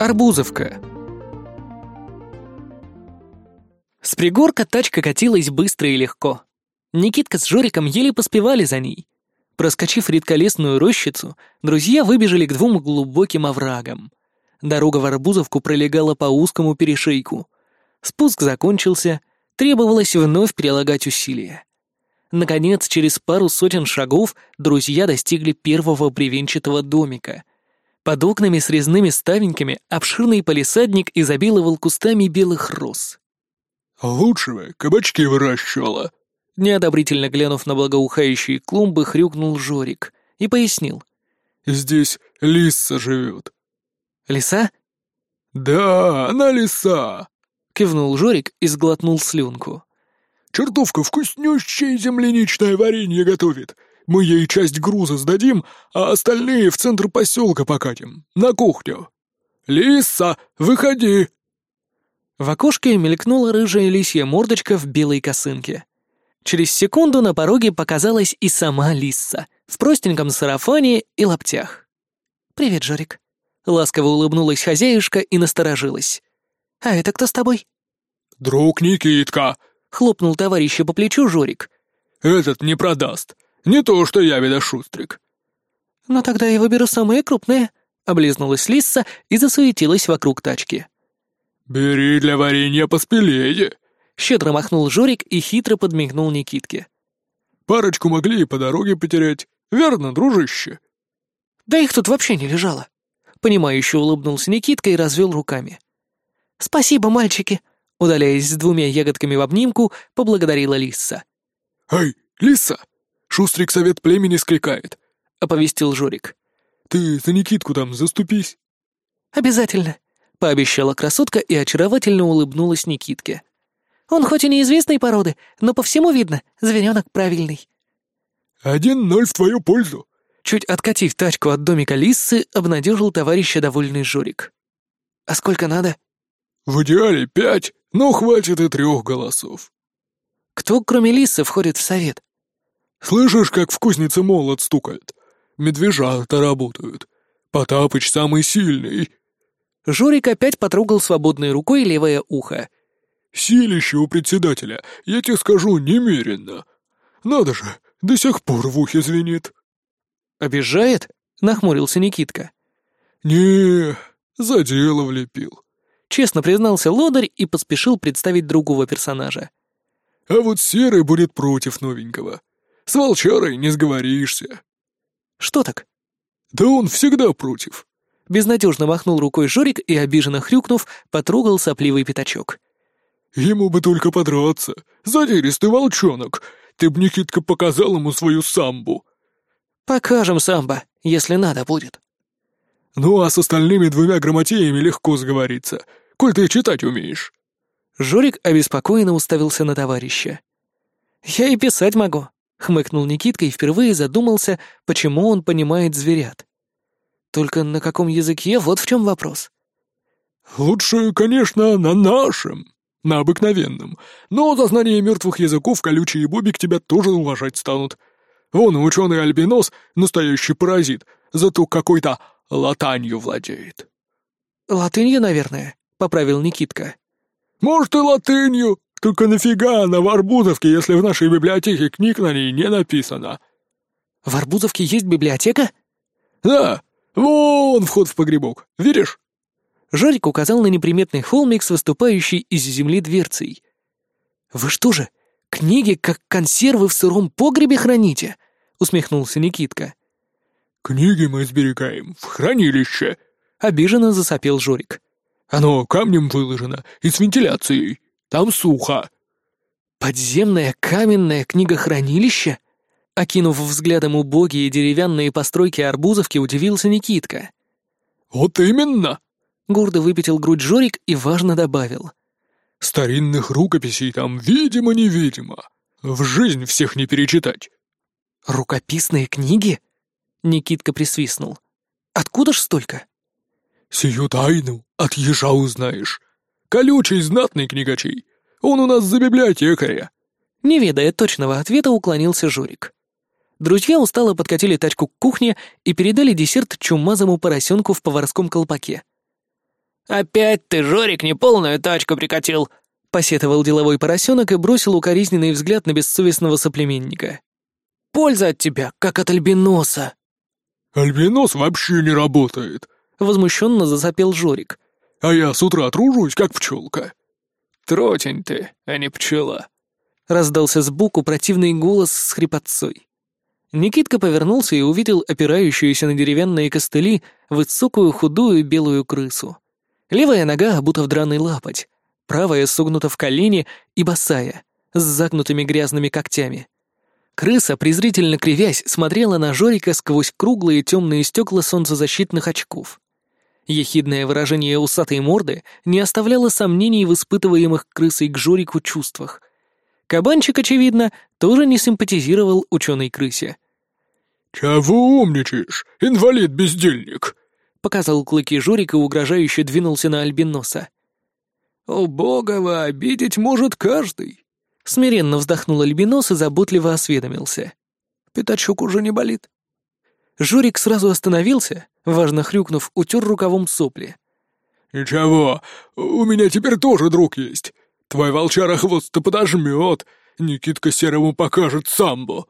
Арбузовка. С пригорка тачка катилась быстро и легко. Никитка с Жориком еле поспевали за ней. Проскочив редколесную рощицу, друзья выбежали к двум глубоким оврагам. Дорога в Арбузовку пролегала по узкому перешейку. Спуск закончился, требовалось вновь прилагать усилия. Наконец, через пару сотен шагов друзья достигли первого бревенчатого домика. Под окнами с резными ставеньками обширный полисадник изобиловал кустами белых роз. «Лучше бы кабачки выращивала», Неодобрительно глянув на благоухающие клумбы, хрюкнул Жорик и пояснил. «Здесь лиса живет». «Лиса?» «Да, она лиса», — кивнул Жорик и сглотнул слюнку. «Чертовка вкуснющее земляничное варенье готовит. Мы ей часть груза сдадим, а остальные в центр поселка покатим, на кухню. Лиса, выходи!» В окошке мелькнула рыжая лисья мордочка в белой косынке. Через секунду на пороге показалась и сама Лисса в простеньком сарафане и лаптях. «Привет, Жорик». Ласково улыбнулась хозяюшка и насторожилась. «А это кто с тобой?» «Друг Никитка», — хлопнул товарища по плечу Жорик. «Этот не продаст. Не то, что я, видошустрик». «Ну тогда я выберу самые крупные», — облизнулась Лисса и засуетилась вокруг тачки. «Бери для варенья поспелее», Щедро махнул Жорик и хитро подмигнул Никитке. «Парочку могли и по дороге потерять. Верно, дружище?» «Да их тут вообще не лежало». Понимающе улыбнулся Никитка и развел руками. «Спасибо, мальчики!» Удаляясь с двумя ягодками в обнимку, поблагодарила Лисса. «Эй, Лиса! Шустрик совет племени скликает!» — оповестил Жорик. «Ты за Никитку там заступись!» «Обязательно!» — пообещала красотка и очаровательно улыбнулась Никитке. Он хоть и неизвестной породы, но по всему видно, зверенок правильный». «Один ноль в твою пользу!» Чуть откатив тачку от домика Лиссы, обнадежил товарища довольный Жорик. «А сколько надо?» «В идеале пять, но хватит и трех голосов». «Кто, кроме Лисы, входит в совет?» «Слышишь, как в кузнице молот стукает? Медвежата работают. Потапыч самый сильный». Жорик опять потрогал свободной рукой левое ухо. Силище у председателя, я тебе скажу, немерено. Надо же, до сих пор в ухе звенит». «Обижает?» — нахмурился Никитка. не за дело влепил», — честно признался лодырь и поспешил представить другого персонажа. «А вот Серый будет против новенького. С волчарой не сговоришься». «Что так?» «Да он всегда против». Безнадежно махнул рукой Жорик и, обиженно хрюкнув, потрогал сопливый пятачок. Ему бы только подраться. Задиристый волчонок. Ты б, Никитка, показал ему свою самбу. Покажем самбо, если надо будет. Ну, а с остальными двумя грамотеями легко сговориться, коль ты читать умеешь. Жорик обеспокоенно уставился на товарища. «Я и писать могу», — хмыкнул Никитка и впервые задумался, почему он понимает зверят. «Только на каком языке, вот в чем вопрос». «Лучше, конечно, на нашем», на обыкновенном. Но за знание мертвых языков колючий бобик тебя тоже уважать станут. Вон ученый альбинос — настоящий паразит, зато какой-то латанью владеет». «Латынью, наверное», — поправил Никитка. «Может, и латынью, только нафига она в Арбузовке, если в нашей библиотеке книг на ней не написано?» «В Арбузовке есть библиотека?» «Да, вон вход в погребок, видишь?» Жарик указал на неприметный холмик с выступающей из земли дверцей. «Вы что же, книги как консервы в сыром погребе храните?» — усмехнулся Никитка. «Книги мы сберегаем в хранилище», — обиженно засопел Жорик. «Оно камнем выложено и с вентиляцией. Там сухо». «Подземное каменное книгохранилище?» Окинув взглядом убогие деревянные постройки Арбузовки, удивился Никитка. «Вот именно!» Гордо выпятил грудь Жорик и важно добавил. «Старинных рукописей там видимо-невидимо. В жизнь всех не перечитать». «Рукописные книги?» Никитка присвистнул. «Откуда ж столько?» «Сию тайну от ежа узнаешь. Колючий знатный книгачей. Он у нас за библиотекаря». Не ведая точного ответа, уклонился Жорик. Друзья устало подкатили тачку к кухне и передали десерт чумазому поросенку в поварском колпаке. «Опять ты, Жорик, неполную тачку прикатил!» — посетовал деловой поросенок и бросил укоризненный взгляд на бессовестного соплеменника. «Польза от тебя, как от альбиноса!» «Альбинос вообще не работает!» — возмущенно засопел Жорик. «А я с утра тружусь, как пчелка!» «Тротень ты, а не пчела!» — раздался сбоку противный голос с хрипотцой. Никитка повернулся и увидел опирающуюся на деревянные костыли высокую худую белую крысу. Левая нога обута в драный лапоть, правая согнута в колени и босая, с загнутыми грязными когтями. Крыса, презрительно кривясь, смотрела на Жорика сквозь круглые темные стекла солнцезащитных очков. Ехидное выражение усатой морды не оставляло сомнений в испытываемых крысой к Жорику чувствах. Кабанчик, очевидно, тоже не симпатизировал ученой крысе. «Чего умничаешь, инвалид-бездельник?» — показал клыки Жорик и угрожающе двинулся на альбиноса. «Убогого обидеть может каждый», — смиренно вздохнул альбинос и заботливо осведомился. «Пятачок уже не болит». Жорик сразу остановился, важно хрюкнув, утер рукавом сопли. «Ничего, у меня теперь тоже друг есть. Твой волчара хвост-то подожмет, Никитка Серому покажет самбо».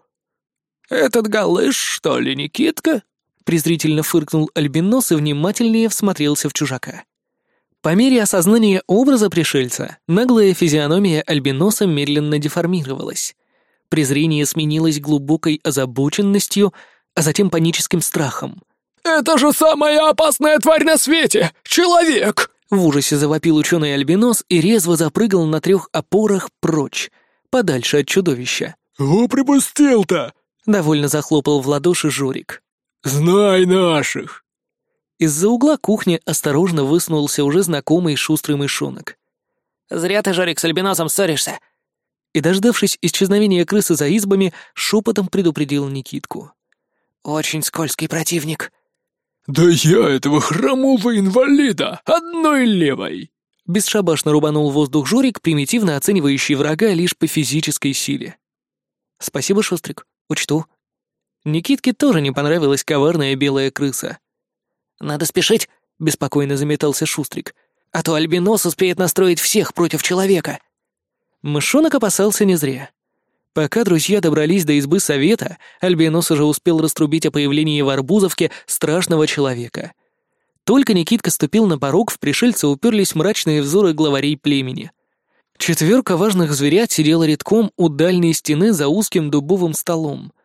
«Этот галыш, что ли, Никитка?» презрительно фыркнул Альбинос и внимательнее всмотрелся в чужака. По мере осознания образа пришельца, наглая физиономия Альбиноса медленно деформировалась. Презрение сменилось глубокой озабоченностью, а затем паническим страхом. «Это же самая опасная тварь на свете! Человек!» В ужасе завопил ученый Альбинос и резво запрыгал на трех опорах прочь, подальше от чудовища. «О, припустил-то!» — довольно захлопал в ладоши Жорик. «Знай наших!» Из-за угла кухни осторожно высунулся уже знакомый шустрый мышонок. «Зря ты, Жорик, с альбиносом ссоришься!» И, дождавшись исчезновения крысы за избами, шепотом предупредил Никитку. «Очень скользкий противник». «Да я этого хромого инвалида одной левой!» Бесшабашно рубанул воздух Жорик, примитивно оценивающий врага лишь по физической силе. «Спасибо, Шустрик, учту», Никитке тоже не понравилась коварная белая крыса. «Надо спешить», — беспокойно заметался Шустрик, «а то Альбинос успеет настроить всех против человека». Мышонок опасался не зря. Пока друзья добрались до избы совета, Альбинос уже успел раструбить о появлении в Арбузовке страшного человека. Только Никитка ступил на порог, в пришельца уперлись мрачные взоры главарей племени. Четверка важных зверят сидела редком у дальней стены за узким дубовым столом —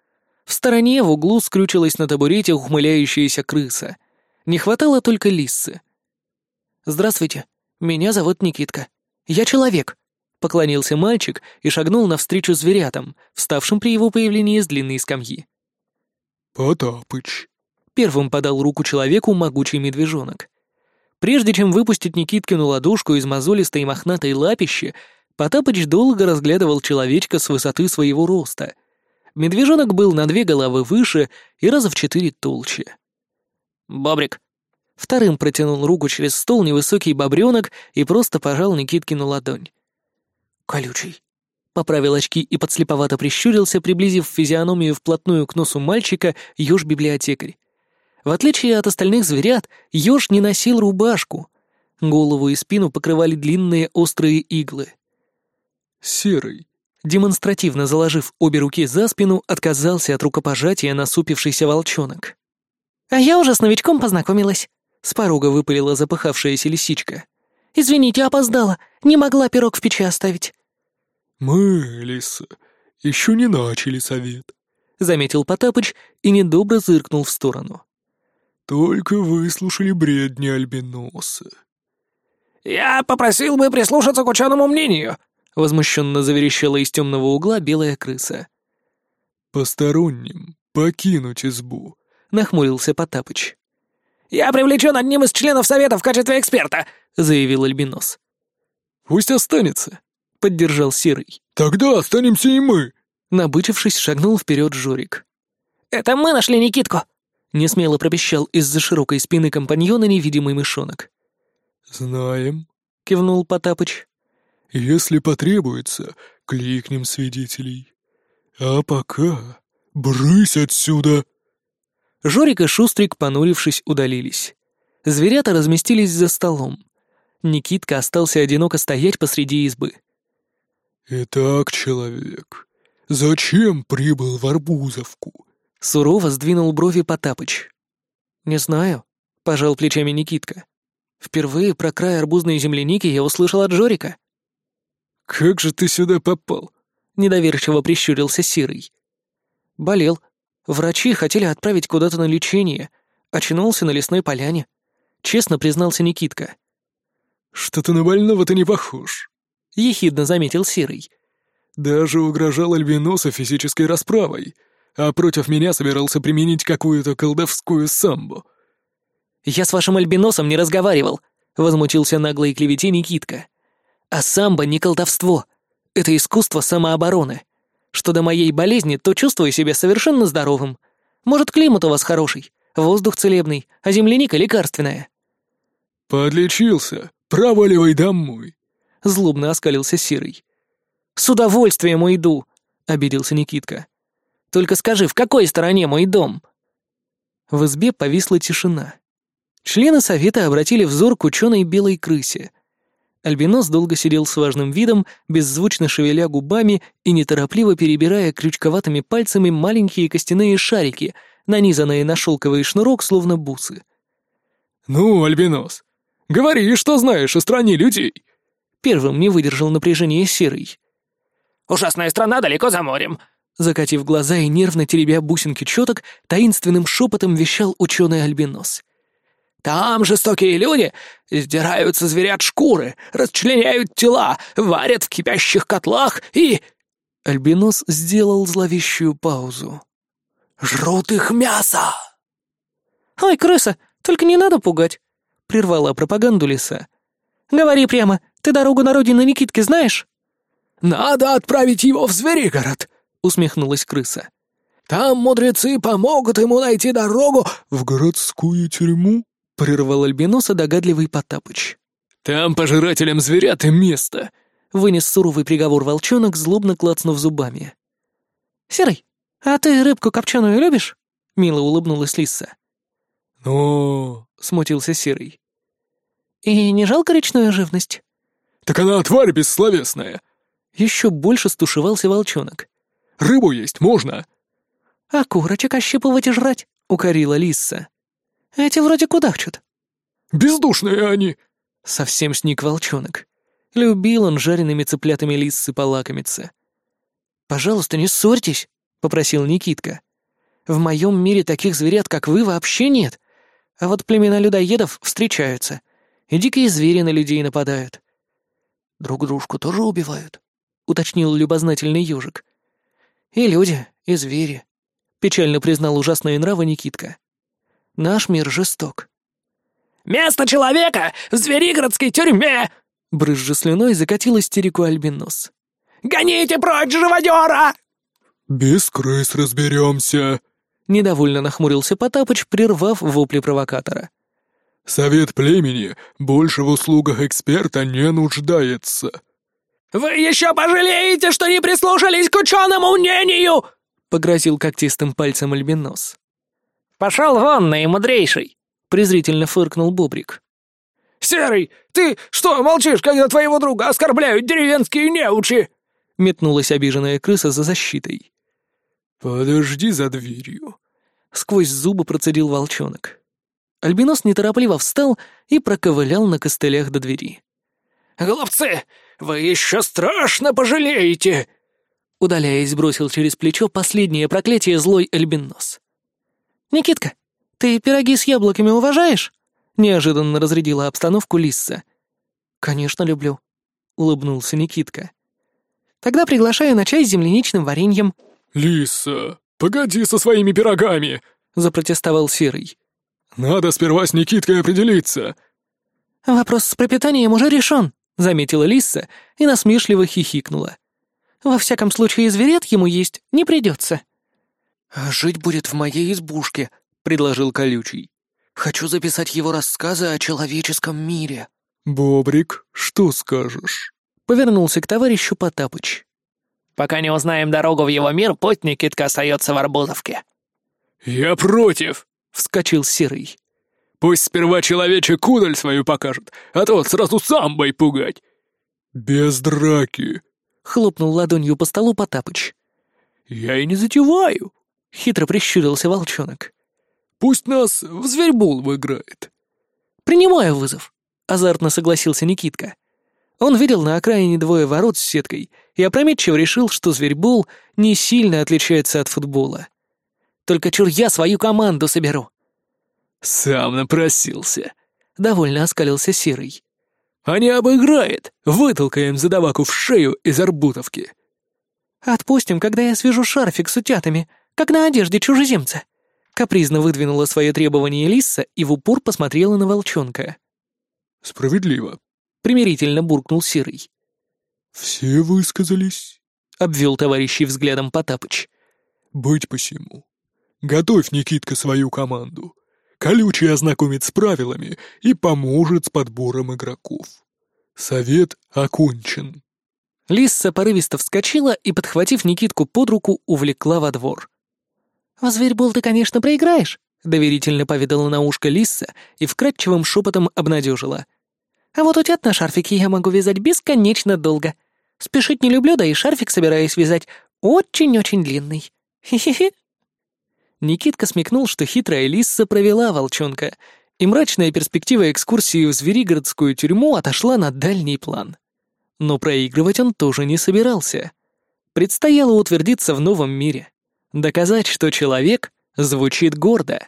в стороне в углу скрючилась на табурете ухмыляющаяся крыса. Не хватало только лиссы. «Здравствуйте, меня зовут Никитка. Я человек», — поклонился мальчик и шагнул навстречу зверятам, вставшим при его появлении с длинной скамьи. «Потапыч», — первым подал руку человеку могучий медвежонок. Прежде чем выпустить Никиткину ладошку из мозолистой мохнатой лапищи, Потапыч долго разглядывал человечка с высоты своего роста — Медвежонок был на две головы выше и раза в четыре толще. «Бобрик!» Вторым протянул руку через стол невысокий бобренок и просто пожал Никиткину ладонь. «Колючий!» Поправил очки и подслеповато прищурился, приблизив физиономию вплотную к носу мальчика ёж-библиотекарь. В отличие от остальных зверят, ёж не носил рубашку. Голову и спину покрывали длинные острые иглы. «Серый», Демонстративно заложив обе руки за спину, отказался от рукопожатия насупившийся волчонок. «А я уже с новичком познакомилась», — с порога выпалила запыхавшаяся лисичка. «Извините, опоздала, не могла пирог в печи оставить». «Мы, лиса, еще не начали совет», — заметил Потапыч и недобро зыркнул в сторону. «Только выслушали бредни Альбиноса». «Я попросил бы прислушаться к ученому мнению», Возмущенно заверещала из темного угла белая крыса. «Посторонним покинуть избу», — нахмурился Потапыч. «Я привлечен одним из членов совета в качестве эксперта», — заявил Альбинос. «Пусть останется», — поддержал Серый. «Тогда останемся и мы», — набычившись, шагнул вперед Жорик. «Это мы нашли Никитку», — несмело пропищал из-за широкой спины компаньона невидимый мышонок. «Знаем», — кивнул Потапыч. Если потребуется, кликнем свидетелей. А пока брысь отсюда!» Жорик и Шустрик, понурившись, удалились. Зверята разместились за столом. Никитка остался одиноко стоять посреди избы. «Итак, человек, зачем прибыл в Арбузовку?» Сурово сдвинул брови Потапыч. «Не знаю», — пожал плечами Никитка. «Впервые про край арбузной земляники я услышал от Жорика». «Как же ты сюда попал?» — недоверчиво прищурился Сирый. «Болел. Врачи хотели отправить куда-то на лечение. Очнулся на лесной поляне», — честно признался Никитка. «Что-то на больного ты не похож», — ехидно заметил Серый. «Даже угрожал Альбиносу физической расправой, а против меня собирался применить какую-то колдовскую самбу». «Я с вашим Альбиносом не разговаривал», — возмутился наглой клевете Никитка. «А самбо не колдовство. Это искусство самообороны. Что до моей болезни, то чувствую себя совершенно здоровым. Может, климат у вас хороший, воздух целебный, а земляника лекарственная». «Подлечился», «Проваливай домой!» — злобно оскалился Серый. «С удовольствием уйду!» — обиделся Никитка. «Только скажи, в какой стороне мой дом?» В избе повисла тишина. Члены совета обратили взор к ученой белой крысе. Альбинос долго сидел с важным видом, беззвучно шевеля губами и неторопливо перебирая крючковатыми пальцами маленькие костяные шарики, нанизанные на шелковый шнурок, словно бусы. «Ну, Альбинос, Говори, что знаешь о стране людей!» Первым не выдержал напряжения Серый. «Ужасная страна далеко за морем!» Закатив глаза и нервно теребя бусинки четок, таинственным шепотом вещал ученый Альбинос. «Там жестокие люди сдирают со зверят шкуры, расчленяют тела, варят в кипящих котлах и...» Альбинос сделал зловещую паузу. «Жрут их мясо!» «Ой, крыса, только не надо пугать!» прервала пропаганду лиса. «Говори прямо, ты дорогу на родину Никитки знаешь?» «Надо отправить его в Зверигород», — усмехнулась крыса. «Там мудрецы помогут ему найти дорогу в городскую тюрьму», — прервал Альбиноса догадливый Потапыч. «Там пожирателям зверят и место», — вынес суровый приговор волчонок, злобно клацнув зубами. «Серый, а ты рыбку копченую любишь?» — мило улыбнулась лиса. «Ну...» — смутился Серый. «И не жалко речную живность?» «Так она тварь бессловесная!» Еще больше стушевался волчонок. «Рыбу есть можно!» «А курочек ощипывать и жрать?» — укорила лиса. «Эти вроде кудахчут». «Бездушные они!» — совсем сник волчонок. Любил он жареными цыплятами лиссы полакомиться. «Пожалуйста, не ссорьтесь», — попросил Никитка. «В моем мире таких зверят, как вы, вообще нет. А вот племена людоедов встречаются, и дикие звери на людей нападают. Друг дружку тоже убивают, уточнил любознательный ежик. И люди, и звери, печально признал ужасные нравы Никитка. Наш мир жесток. «Место человека в зверигородской тюрьме!» Брызжа слюной закатил истерику Альбинос. «Гоните прочь живодера!» «Без крыс разберемся!» Недовольно нахмурился Потапыч, прервав вопли провокатора. «Совет племени больше в услугах эксперта не нуждается». «Вы еще пожалеете, что не прислушались к ученому мнению!» — погрозил когтистым пальцем Альбинос. «Пошел вон, наимудрейший!» — презрительно фыркнул Бобрик. «Серый, ты что молчишь, когда твоего друга оскорбляют деревенские неучи?» — метнулась обиженная крыса за защитой. «Подожди за дверью», — сквозь зубы процедил волчонок. Альбинос неторопливо встал и проковылял на костылях до двери. «Глупцы, вы еще страшно пожалеете!» Удаляясь, бросил через плечо последнее проклятие злой Альбинос. «Никитка, ты пироги с яблоками уважаешь?» — неожиданно разрядила обстановку Лисса. «Конечно, люблю», — улыбнулся Никитка. «Тогда приглашаю на чай с земляничным вареньем», «Лиса, погоди со своими пирогами!» — запротестовал Серый. «Надо сперва с Никиткой определиться». «Вопрос с пропитанием уже решен», — заметила Лиса и насмешливо хихикнула. «Во всяком случае, зверет ему есть не придется». «А жить будет в моей избушке», — предложил Колючий. «Хочу записать его рассказы о человеческом мире». «Бобрик, что скажешь?» — повернулся к товарищу Потапыч. Пока не узнаем дорогу в его мир, путь Никитка остается в Арбузовке». «Я против!» — вскочил Серый. Пусть сперва человечек кудаль свою покажет, а то сразу самбой пугать». «Без драки», — хлопнул ладонью по столу Потапыч. «Я и не затеваю», — хитро прищурился волчонок. «Пусть нас в зверьбол выиграет». «Принимаю вызов», — азартно согласился Никитка. Он видел на окраине двое ворот с сеткой и опрометчиво решил, что зверьбол не сильно отличается от футбола. «Только чур я свою команду соберу». «Сам напросился», — довольно оскалился Серый. «А не обыграет, вытолкаем задаваку в шею из арбутовки». «Отпустим, когда я свяжу шарфик с утятами, как на одежде чужеземца», Капризно выдвинула свое требование Лисса и в упор посмотрела на волчонка. «Справедливо», — примирительно буркнул Серый. «Все высказались», — обвел товарищей взглядом Потапыч. «Быть посему. Готовь, Никитка, свою команду. Колючий ознакомит с правилами и поможет с подбором игроков. Совет окончен». Лисса порывисто вскочила и, подхватив Никитку под руку, увлекла во двор. «В зверьбол ты, конечно, проиграешь», — доверительно поведала на ушко Лисса и вкрадчивым шепотом обнадежила. «А вот утят на шарфике я могу вязать бесконечно долго. Спешить не люблю, да и шарфик собираюсь вязать очень-очень длинный. Хе-хе-хе». Никитка смекнул, что хитрая Лисса провела волчонка, и мрачная перспектива экскурсии в Зверигородскую тюрьму отошла на дальний план. Но проигрывать он тоже не собирался. Предстояло утвердиться в новом мире — Доказать, что человек звучит гордо.